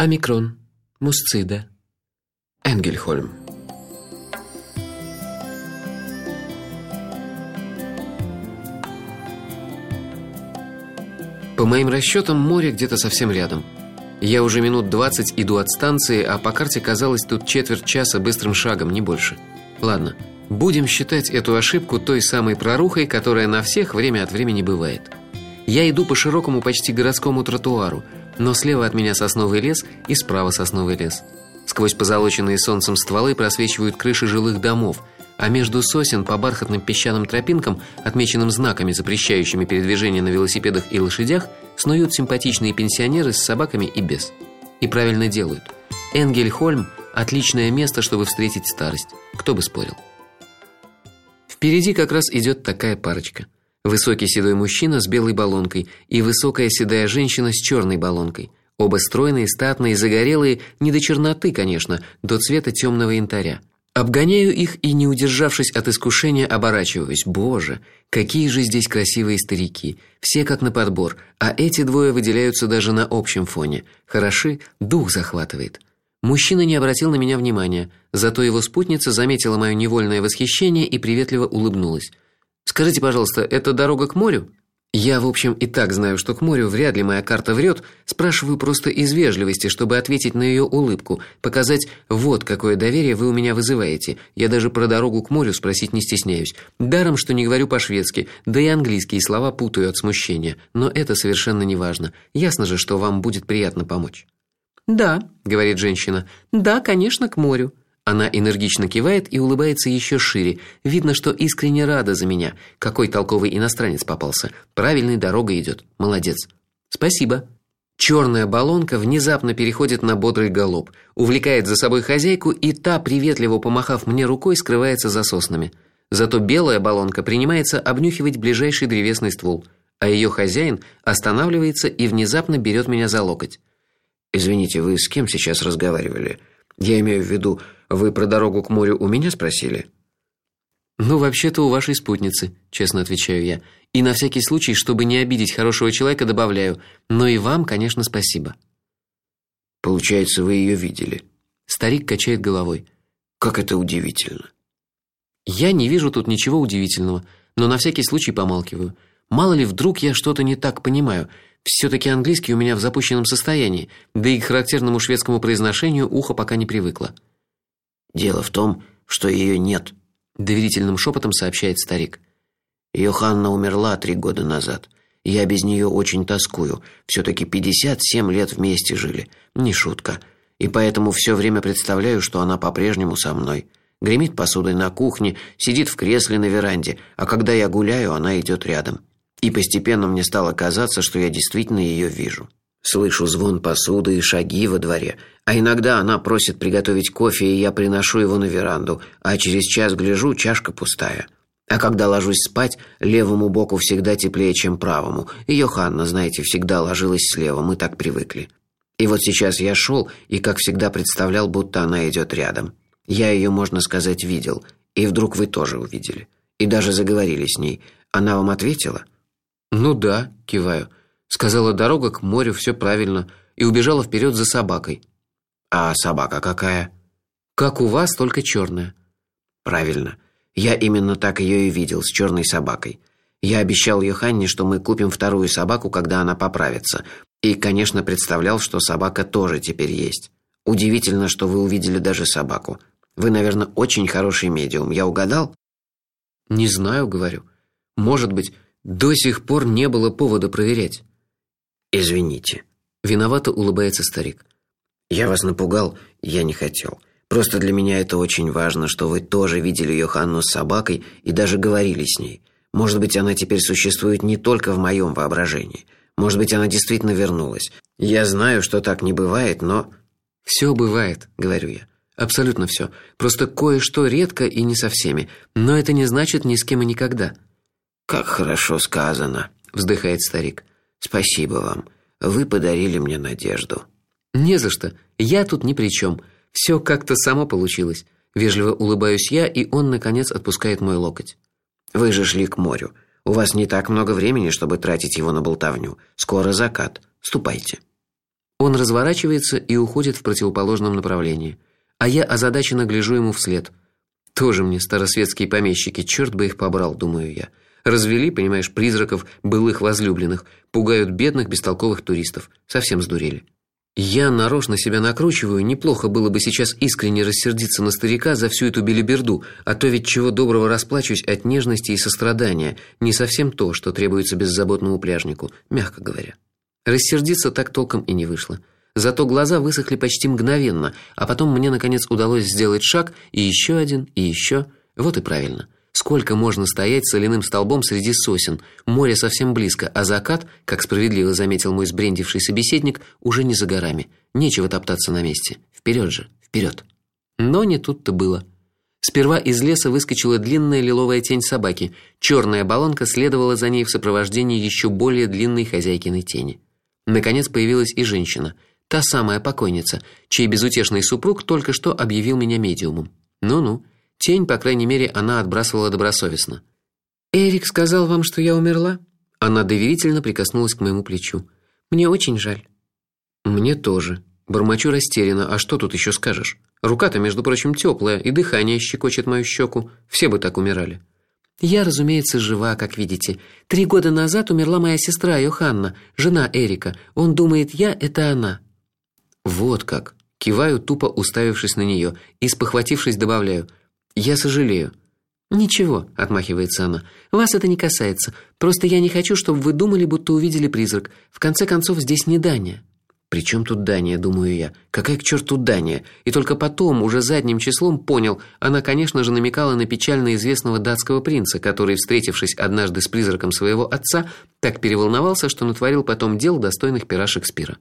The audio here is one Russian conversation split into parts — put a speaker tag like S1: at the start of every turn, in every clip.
S1: Омикрон, Мусцида, Энгельхольм. По моим расчетам, море где-то совсем рядом. Я уже минут двадцать иду от станции, а по карте казалось тут четверть часа быстрым шагом, не больше. Ладно, будем считать эту ошибку той самой прорухой, которая на всех время от времени бывает. Я иду по широкому почти городскому тротуару, но слева от меня сосновый лес и справа сосновый лес. Сквозь позолоченные солнцем стволы просвечивают крыши жилых домов, а между сосен по бархатным песчаным тропинкам, отмеченным знаками, запрещающими передвижение на велосипедах и лошадях, снуют симпатичные пенсионеры с собаками и без. И правильно делают. Энгельхольм отличное место, чтобы встретить старость. Кто бы спорил. Впереди как раз идет такая парочка. Высокий седой мужчина с белой баллонкой и высокая седая женщина с черной баллонкой. Оба стройные, статные, загорелые, не до черноты, конечно, до цвета темного янтаря. Обгоняю их и, не удержавшись от искушения, оборачиваюсь. Боже, какие же здесь красивые старики, все как на подбор, а эти двое выделяются даже на общем фоне. Хороши, дух захватывает. Мужчина не обратил на меня внимания, зато его спутница заметила мое невольное восхищение и приветливо улыбнулась. Скажите, пожалуйста, это дорога к морю? Я, в общем, и так знаю, что к морю вряд ли моя карта врет, спрашиваю просто из вежливости, чтобы ответить на ее улыбку, показать: вот какое доверие вы у меня вызываете. Я даже про дорогу к морю спросить не стесняюсь. Даром, что не говорю по-шведски, да и английские слова путаю от смущения, но это совершенно не важно. Ясно же, что вам будет приятно помочь. Да, говорит женщина. Да, конечно, к морю. Она энергично кивает и улыбается еще шире. Видно, что искренне рада за меня. Какой толковый иностранец попался. Правильной дорогой идет. Молодец. Спасибо. Черная баллонка внезапно переходит на бодрый галоп, увлекает за собой хозяйку, и та, приветливо помахав мне рукой, скрывается за соснами. Зато белая баллонка принимается обнюхивать ближайший древесный ствол, а ее хозяин останавливается и внезапно берет меня за локоть.
S2: Извините, вы с кем сейчас разговаривали? Я имею в виду, вы про дорогу к морю у меня спросили?
S1: Ну, вообще-то у вашей спутницы, честно отвечаю я. И на всякий случай, чтобы не обидеть хорошего человека, добавляю: "Но и вам, конечно, спасибо".
S2: Получается, вы ее видели.
S1: Старик качает головой.
S2: Как это удивительно.
S1: Я не вижу тут ничего удивительного, но на всякий случай помалкиваю. Мало ли вдруг я что-то не так понимаю. все таки английский у меня в запущенном состоянии, да и к характерному шведскому произношению ухо пока не привыкло.
S2: Дело в том, что ее нет,
S1: доверительным шепотом сообщает старик.
S2: Ее Ханна умерла три года назад. Я без нее очень тоскую. все таки пятьдесят семь лет вместе жили. Не шутка. И поэтому все время представляю, что она по-прежнему со мной. Гремит посудой на кухне, сидит в кресле на веранде, а когда я гуляю, она идет рядом. И постепенно мне стало казаться, что я действительно ее вижу. Слышу звон посуды и шаги во дворе, а иногда она просит приготовить кофе, и я приношу его на веранду, а через час гляжу, чашка пустая. А когда ложусь спать, левому боку всегда теплее, чем правому. Ее Ханна, знаете, всегда ложилась слева, мы так привыкли. И вот сейчас я шел и, как всегда, представлял, будто она идет рядом. Я ее, можно сказать, видел, и вдруг вы тоже увидели. И даже заговорили с ней. Она вам ответила?
S1: Ну да, киваю. Сказала дорога к морю, все правильно, и убежала вперед за собакой.
S2: А собака какая?
S1: Как у вас, только черная.
S2: Правильно. Я именно так ее и видел с черной собакой. Я обещал Йоханне, что мы купим вторую собаку, когда она поправится. И, конечно, представлял, что собака тоже теперь есть. Удивительно, что вы увидели даже собаку. Вы, наверное, очень хороший медиум. Я угадал?
S1: Не знаю, говорю. Может быть, до сих пор не было повода проверять.
S2: Извините.
S1: Виновато улыбается старик.
S2: Я вас напугал, я не хотел. Просто для меня это очень важно, что вы тоже видели Йоханну с собакой и даже говорили с ней. Может быть, она теперь существует не только в моем воображении. Может быть, она действительно вернулась. Я знаю, что так не бывает, но
S1: все бывает, говорю я. Абсолютно все. Просто кое-что редко и не со всеми, но это не значит ни с кем и никогда.
S2: Как хорошо сказано, вздыхает старик. Спасибо вам. Вы подарили мне надежду.
S1: Не за что. Я тут ни при чем. Все как-то само получилось. Вежливо улыбаюсь я, и он наконец отпускает мой локоть.
S2: Вы же шли к морю. У вас не так много времени, чтобы тратить его на болтовню. Скоро закат. Ступайте.
S1: Он разворачивается и уходит в противоположном направлении, а я озадаченно гляжу ему вслед. Тоже мне старосветские помещики, черт бы их побрал, думаю я. Развели, понимаешь, призраков былых возлюбленных, пугают бедных бестолковых туристов. Совсем сдурели. Я нарочно себя накручиваю, неплохо было бы сейчас искренне рассердиться на старика за всю эту белиберду, а то ведь чего доброго расплачусь от нежности и сострадания, не совсем то, что требуется беззаботному пляжнику, мягко говоря. Рассердиться так толком и не вышло. Зато глаза высохли почти мгновенно, а потом мне наконец удалось сделать шаг и еще один, и еще. Вот и правильно. Сколько можно стоять соляным столбом среди сосен? Море совсем близко, а закат, как справедливо заметил мой сбрендивший собеседник, уже не за горами. Нечего топтаться на месте. Вперед же, вперед. Но не тут-то было. Сперва из леса выскочила длинная лиловая тень собаки. черная баллонка следовала за ней в сопровождении еще более длинной хозяйкиной тени. Наконец появилась и женщина, та самая покойница, чей безутешный супруг только что объявил меня медиумом. Ну-ну. Тень, по крайней мере, она отбрасывала добросовестно. Эрик сказал вам, что я умерла? Она доверительно прикоснулась к моему плечу. Мне очень жаль. Мне тоже. Бормочу растерянно. А что тут еще скажешь? Рука-то, между прочим, теплая, и дыхание щекочет мою щеку. Все бы так умирали. Я, разумеется, жива, как видите. Три года назад умерла моя сестра Йоханна, жена Эрика. Он думает, я это она. Вот как. Киваю, тупо уставившись на нее, и спохватившись добавляю: я сожалею. Ничего, отмахивается она. Вас это не касается. Просто я не хочу, чтобы вы думали, будто увидели призрак. В конце концов, здесь не Дания. Причем тут Дания, думаю я. Какая к черту Дания? И только потом, уже задним числом понял, она, конечно же, намекала на печально известного датского принца, который, встретившись однажды с призраком своего отца, так переволновался, что натворил потом дел достойных пера Шекспира.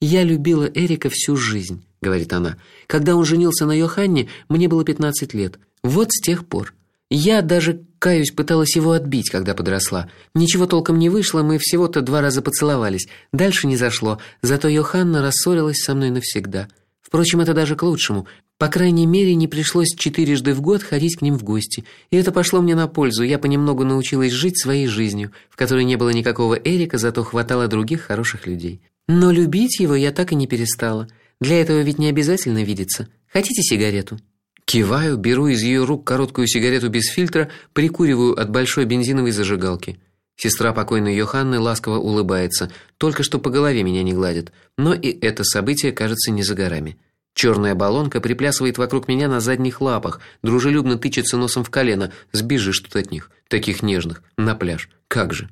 S1: Я любила Эрика всю жизнь, говорит она. Когда он женился на Йоханне, мне было 15 лет. Вот с тех пор. Я даже, каюсь, пыталась его отбить, когда подросла. Ничего толком не вышло, мы всего-то два раза поцеловались. Дальше не зашло. Зато Йоханна рассорилась со мной навсегда. Впрочем, это даже к лучшему. По крайней мере, не пришлось четырежды в год ходить к ним в гости. И это пошло мне на пользу. Я понемногу научилась жить своей жизнью, в которой не было никакого Эрика, зато хватало других хороших людей. Но любить его я так и не перестала. Для этого ведь не обязательно видеться. Хотите сигарету? Киваю, беру из ее рук короткую сигарету без фильтра, прикуриваю от большой бензиновой зажигалки. Сестра покойной Йоханны ласково улыбается, только что по голове меня не гладит. Но и это событие, кажется, не за горами. Черная баллонка приплясывает вокруг меня на задних лапах, дружелюбно тычется носом в колено. Сбежишь тут от них, таких нежных, на пляж. Как же?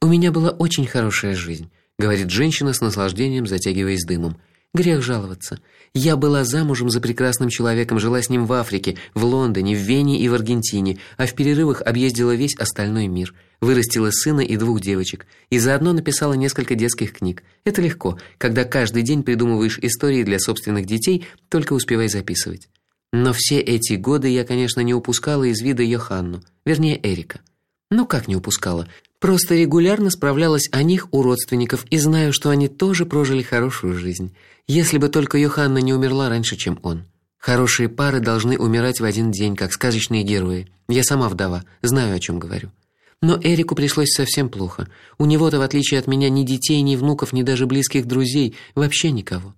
S1: У меня была очень хорошая жизнь говорит женщина с наслаждением, затягиваясь дымом. Грех жаловаться. Я была замужем за прекрасным человеком, жила с ним в Африке, в Лондоне, в Вене и в Аргентине, а в перерывах объездила весь остальной мир. Вырастила сына и двух девочек, и заодно написала несколько детских книг. Это легко, когда каждый день придумываешь истории для собственных детей, только успевай записывать. Но все эти годы я, конечно, не упускала из вида Йоханну, вернее, Эрика. Ну как не упускала? Просто регулярно справлялась о них у родственников и знаю, что они тоже прожили хорошую жизнь. Если бы только Йоханна не умерла раньше, чем он. Хорошие пары должны умирать в один день, как сказочные герои. Я сама вдова, знаю, о чем говорю. Но Эрику пришлось совсем плохо. У него-то в отличие от меня ни детей, ни внуков, ни даже близких друзей, вообще никого.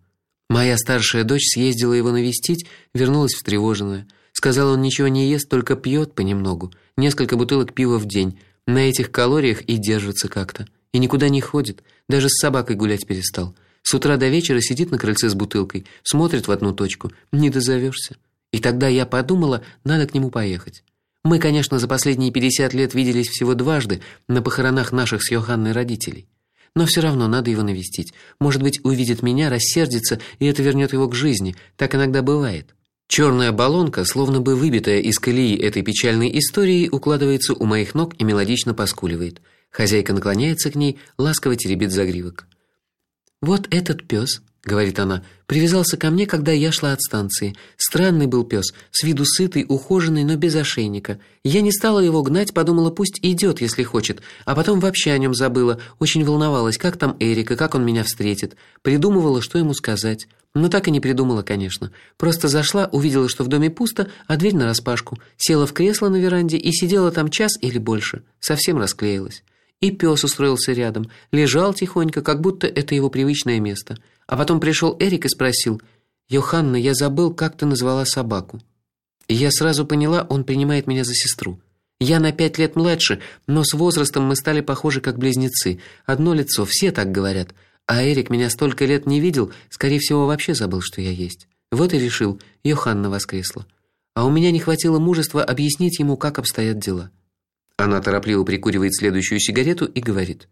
S1: Моя старшая дочь съездила его навестить, вернулась встревоженная. Сказала, он ничего не ест, только пьет понемногу, несколько бутылок пива в день на этих калориях и держится как-то. И никуда не ходит, даже с собакой гулять перестал. С утра до вечера сидит на крыльце с бутылкой, смотрит в одну точку. Не дозовешься. И тогда я подумала, надо к нему поехать. Мы, конечно, за последние 50 лет виделись всего дважды на похоронах наших с Йоханной родителей. Но все равно надо его навестить. Может быть, увидит меня, рассердится, и это вернет его к жизни. Так иногда бывает. Черная баллонка, словно бы выбитая из колеи этой печальной истории, укладывается у моих ног и мелодично поскуливает. Хозяйка наклоняется к ней, ласково теребит загривок. Вот этот пес говорит она. Привязался ко мне, когда я шла от станции. Странный был пес, с виду сытый, ухоженный, но без ошейника. Я не стала его гнать, подумала, пусть идет, если хочет, а потом вообще о нем забыла. Очень волновалась, как там Эрика, как он меня встретит. Придумывала, что ему сказать. Но так и не придумала, конечно. Просто зашла, увидела, что в доме пусто, а дверь нараспашку. Села в кресло на веранде и сидела там час или больше. Совсем расклеилась. И пес устроился рядом, лежал тихонько, как будто это его привычное место. А потом пришел Эрик и спросил: "Йоханна, я забыл, как ты назвала собаку". И я сразу поняла, он принимает меня за сестру. Я на пять лет младше, но с возрастом мы стали похожи как близнецы. Одно лицо, все так говорят. А Эрик меня столько лет не видел, скорее всего, вообще забыл, что я есть. Вот и решил, Йоханна воскресла. А у меня не хватило мужества объяснить ему, как обстоят дела. Она торопливо прикуривает следующую сигарету и говорит: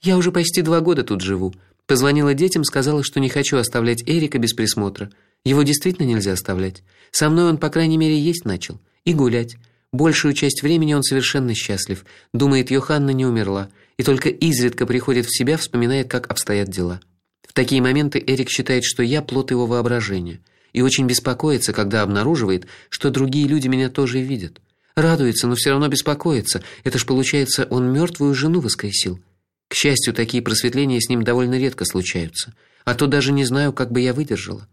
S1: "Я уже почти два года тут живу. Позвонила детям, сказала, что не хочу оставлять Эрика без присмотра. Его действительно нельзя оставлять. Со мной он, по крайней мере, есть начал и гулять. Большую часть времени он совершенно счастлив. Думает, Йоханна не умерла, и только изредка приходит в себя, вспоминает, как обстоят дела. В такие моменты Эрик считает, что я плод его воображения, и очень беспокоится, когда обнаруживает, что другие люди меня тоже видят. Радуется, но все равно беспокоится. Это ж получается, он мертвую жену воскресил. К счастью, такие просветления с ним довольно редко случаются, а то даже не знаю, как бы я выдержала.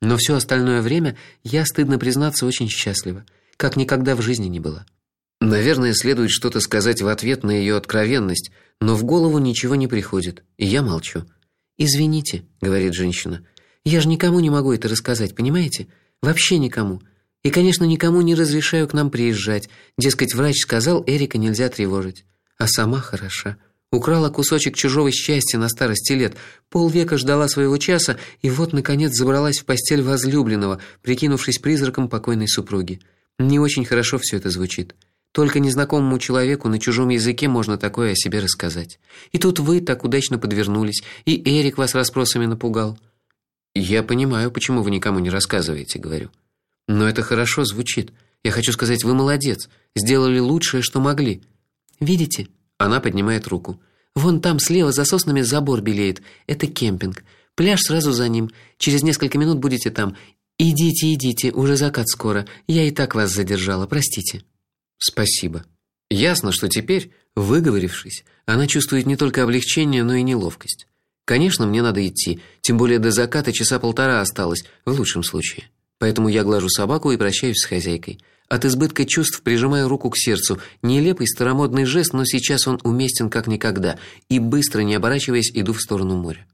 S1: Но все остальное время я стыдно признаться очень счастлива, как никогда в жизни не была. Наверное, следует что-то сказать в ответ на ее откровенность, но в голову ничего не приходит, и я молчу. Извините, говорит женщина. Я же никому не могу это рассказать, понимаете? Вообще никому. И, конечно, никому не разрешаю к нам приезжать. Дескать, врач сказал, Эрика нельзя тревожить. А сама хороша. Украла кусочек чужого счастья на старости лет. Полвека ждала своего часа и вот наконец забралась в постель возлюбленного, прикинувшись призраком покойной супруги. Не очень хорошо все это звучит. Только незнакомому человеку на чужом языке можно такое о себе рассказать. И тут вы так удачно подвернулись, и Эрик вас расспросами напугал. Я понимаю, почему вы никому не рассказываете, говорю. Но это хорошо звучит. Я хочу сказать, вы молодец, сделали лучшее, что могли. Видите? Она поднимает руку. Вон там слева за соснами забор белеет. Это кемпинг. Пляж сразу за ним. Через несколько минут будете там. Идите, идите, уже закат скоро. Я и так вас задержала, простите. Спасибо. Ясно, что теперь, выговорившись, она чувствует не только облегчение, но и неловкость. Конечно, мне надо идти, тем более до заката часа полтора осталось, в лучшем случае. Поэтому я глажу собаку и прощаюсь с хозяйкой. От избытка чувств прижимаю руку к сердцу. Нелепый старомодный жест, но сейчас он уместен как никогда, и быстро, не оборачиваясь, иду в сторону моря.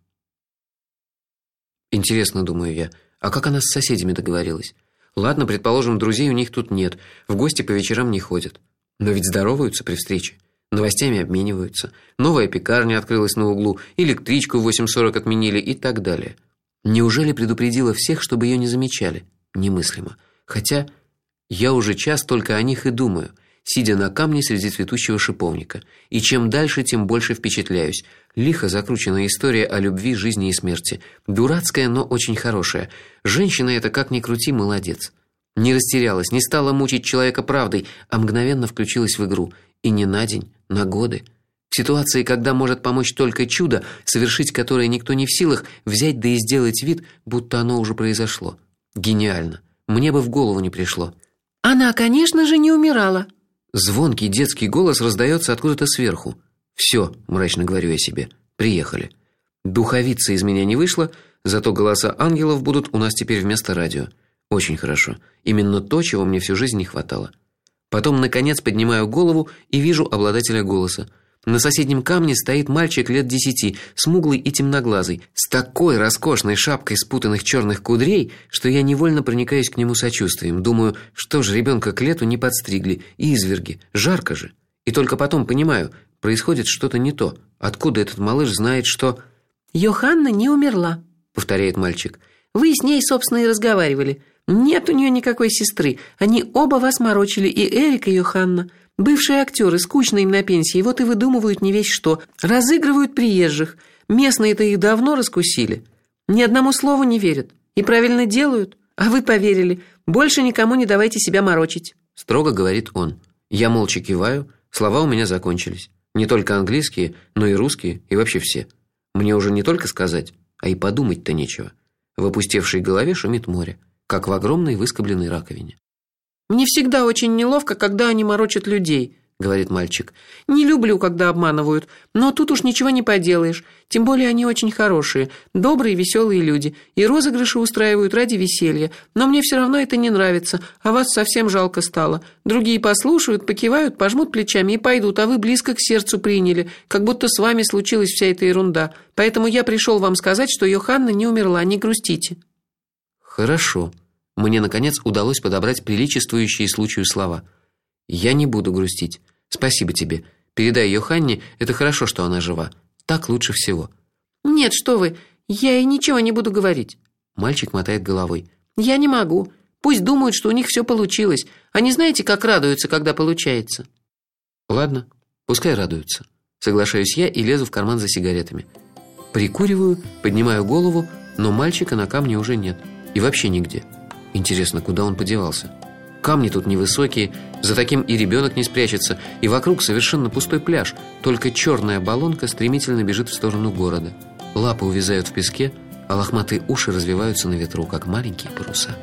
S1: Интересно, думаю я, а как она с соседями договорилась? Ладно, предположим, друзей у них тут нет, в гости по вечерам не ходят. Но ведь здороваются при встрече, новостями обмениваются. Новая пекарня открылась на углу, электричку в 8:40 отменили и так далее. Неужели предупредила всех, чтобы ее не замечали? Немыслимо. Хотя я уже час только о них и думаю, сидя на камне среди цветущего шиповника. И чем дальше, тем больше впечатляюсь. Лихо закрученная история о любви, жизни и смерти. Дурацкая, но очень хорошая. Женщина эта как ни крути, молодец. Не растерялась, не стала мучить человека правдой, а мгновенно включилась в игру. И не на день, на годы. В ситуации, когда может помочь только чудо, совершить которое никто не в силах, взять да и сделать вид, будто оно уже произошло. Гениально. Мне бы в голову не пришло.
S3: Она, конечно же, не умирала.
S1: Звонкий детский голос раздается откуда-то сверху. Все, мрачно говорю я себе. Приехали. Духовица из меня не вышла, зато голоса ангелов будут у нас теперь вместо радио. Очень хорошо. Именно то, чего мне всю жизнь не хватало. Потом наконец поднимаю голову и вижу обладателя голоса. На соседнем камне стоит мальчик лет десяти, смуглый и темноглазый, с такой роскошной шапкой спутанных черных кудрей, что я невольно проникаюсь к нему сочувствием. Думаю, что же ребенка к лету не подстригли, и изверги, жарко же. И только потом понимаю, происходит что-то не то. Откуда этот малыш знает, что
S3: Йоханна не умерла,
S1: повторяет мальчик.
S3: Вы с ней, собственно, и разговаривали. Нет у нее никакой сестры. Они оба вас морочили, и Эрик, и Йоханна. Бывшие актеры, скучно им на пенсии, вот и выдумывают не весь что, разыгрывают приезжих. Местные-то их давно раскусили. Ни одному слову не верят и правильно делают. А вы поверили. Больше никому не давайте себя морочить,
S1: строго говорит он. Я молча киваю. Слова у меня закончились. Не только английские, но и русские, и вообще все. Мне уже не только сказать, а и подумать-то нечего. В опустевшей голове шумит море, как в огромной выскобленной раковине.
S3: Мне всегда очень неловко, когда они морочат людей,
S2: говорит мальчик.
S3: Не люблю, когда обманывают, но тут уж ничего не поделаешь. Тем более они очень хорошие, добрые, веселые люди, и розыгрыши устраивают ради веселья. Но мне все равно это не нравится, а вас совсем жалко стало. Другие послушают, покивают, пожмут плечами и пойдут, а вы близко к сердцу приняли, как будто с вами случилась вся эта ерунда. Поэтому я пришел вам сказать, что Йоханна не умерла, не грустите.
S1: Хорошо. Мне наконец удалось подобрать приличествующие случаю слова. Я не буду грустить. Спасибо тебе. Передай Йоханне, это хорошо, что она жива. Так лучше всего.
S3: Нет, что вы? Я и ничего не буду говорить.
S1: Мальчик мотает головой.
S3: Я не могу. Пусть думают, что у них все получилось. Они знаете, как радуются, когда получается.
S1: Ладно, пускай радуются. Соглашаюсь я и лезу в карман за сигаретами. Прикуриваю, поднимаю голову, но мальчика на камне уже нет. И вообще нигде. Интересно, куда он подевался? Камни тут невысокие, за таким и ребенок не спрячется, и вокруг совершенно пустой пляж, только черная баллонка стремительно бежит в сторону города. Лапы увязают в песке, а лохматые уши развиваются на ветру, как маленькие паруса.